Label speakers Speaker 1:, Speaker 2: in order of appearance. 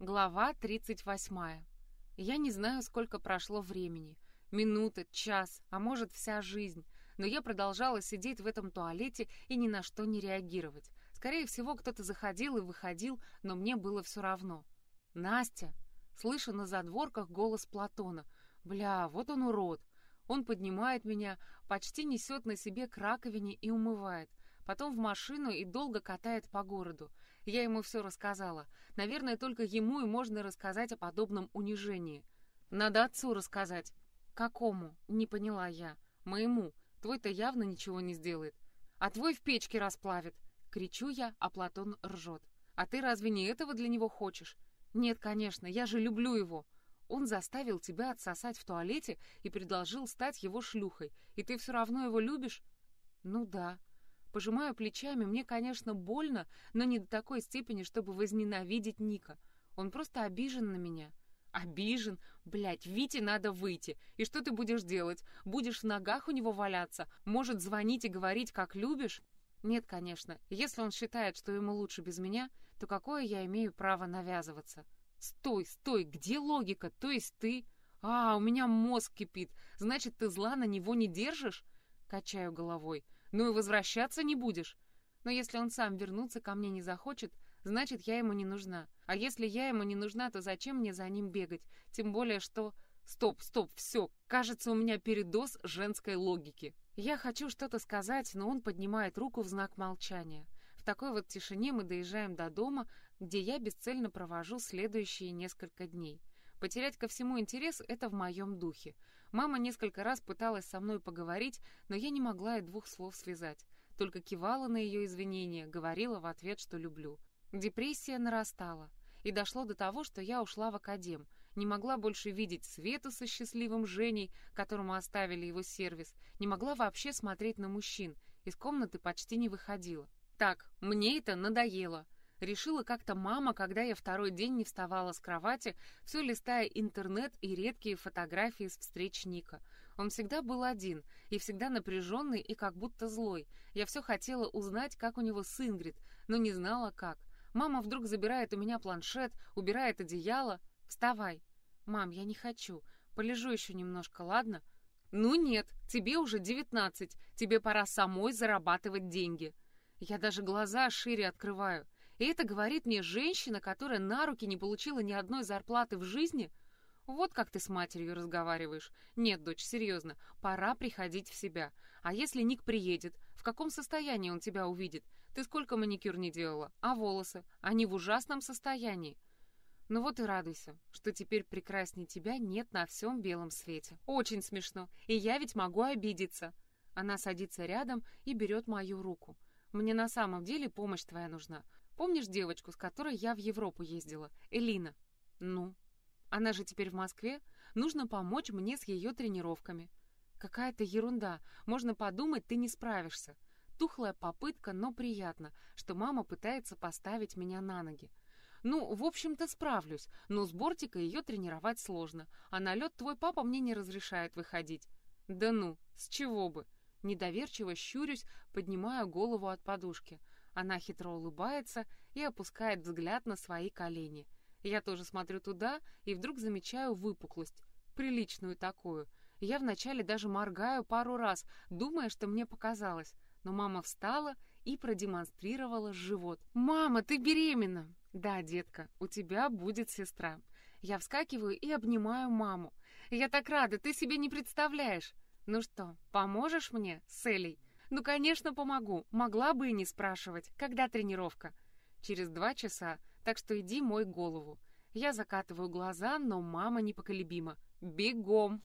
Speaker 1: Глава 38. Я не знаю, сколько прошло времени. Минута, час, а может вся жизнь. Но я продолжала сидеть в этом туалете и ни на что не реагировать. Скорее всего, кто-то заходил и выходил, но мне было все равно. «Настя!» Слышу на задворках голос Платона. «Бля, вот он урод!» Он поднимает меня, почти несет на себе к раковине и умывает. Потом в машину и долго катает по городу. Я ему все рассказала. Наверное, только ему и можно рассказать о подобном унижении. Надо отцу рассказать. Какому? Не поняла я. Моему. Твой-то явно ничего не сделает. А твой в печке расплавит. Кричу я, а Платон ржет. А ты разве не этого для него хочешь? Нет, конечно, я же люблю его. Он заставил тебя отсосать в туалете и предложил стать его шлюхой. И ты все равно его любишь? Ну да. Пожимаю плечами, мне, конечно, больно, но не до такой степени, чтобы возненавидеть Ника. Он просто обижен на меня. Обижен? Блядь, Вите надо выйти. И что ты будешь делать? Будешь в ногах у него валяться? Может, звонить и говорить, как любишь? Нет, конечно. Если он считает, что ему лучше без меня, то какое я имею право навязываться? Стой, стой, где логика? То есть ты... А, у меня мозг кипит. Значит, ты зла на него не держишь? Качаю головой. Ну и возвращаться не будешь. Но если он сам вернуться ко мне не захочет, значит, я ему не нужна. А если я ему не нужна, то зачем мне за ним бегать? Тем более, что... Стоп, стоп, все. Кажется, у меня передоз женской логики. Я хочу что-то сказать, но он поднимает руку в знак молчания. В такой вот тишине мы доезжаем до дома, где я бесцельно провожу следующие несколько дней. Потерять ко всему интерес — это в моем духе. Мама несколько раз пыталась со мной поговорить, но я не могла и двух слов связать. Только кивала на ее извинения, говорила в ответ, что люблю. Депрессия нарастала. И дошло до того, что я ушла в академ. Не могла больше видеть Свету со счастливым Женей, которому оставили его сервис. Не могла вообще смотреть на мужчин. Из комнаты почти не выходила. Так, мне это надоело. Решила как-то мама, когда я второй день не вставала с кровати, все листая интернет и редкие фотографии с встреч Ника. Он всегда был один, и всегда напряженный и как будто злой. Я все хотела узнать, как у него с Ингрид, но не знала, как. Мама вдруг забирает у меня планшет, убирает одеяло. «Вставай!» «Мам, я не хочу. Полежу еще немножко, ладно?» «Ну нет, тебе уже девятнадцать. Тебе пора самой зарабатывать деньги». Я даже глаза шире открываю. И это говорит мне женщина, которая на руки не получила ни одной зарплаты в жизни? Вот как ты с матерью разговариваешь. Нет, дочь, серьезно, пора приходить в себя. А если Ник приедет, в каком состоянии он тебя увидит? Ты сколько маникюр не делала? А волосы? Они в ужасном состоянии. Ну вот и радуйся, что теперь прекрасней тебя нет на всем белом свете. Очень смешно, и я ведь могу обидеться. Она садится рядом и берет мою руку. Мне на самом деле помощь твоя нужна. Помнишь девочку, с которой я в Европу ездила? Элина. Ну? Она же теперь в Москве. Нужно помочь мне с ее тренировками. Какая-то ерунда. Можно подумать, ты не справишься. Тухлая попытка, но приятно, что мама пытается поставить меня на ноги. Ну, в общем-то, справлюсь, но с бортика ее тренировать сложно, а на лед твой папа мне не разрешает выходить. Да ну, с чего бы? Недоверчиво щурюсь, поднимаю голову от подушки. Она хитро улыбается и опускает взгляд на свои колени. Я тоже смотрю туда и вдруг замечаю выпуклость, приличную такую. Я вначале даже моргаю пару раз, думая, что мне показалось. Но мама встала и продемонстрировала живот. «Мама, ты беременна!» «Да, детка, у тебя будет сестра». Я вскакиваю и обнимаю маму. «Я так рада, ты себе не представляешь!» «Ну что, поможешь мне с Элей?» «Ну, конечно, помогу. Могла бы и не спрашивать. Когда тренировка?» «Через два часа, так что иди мой голову». Я закатываю глаза, но мама непоколебима. «Бегом!»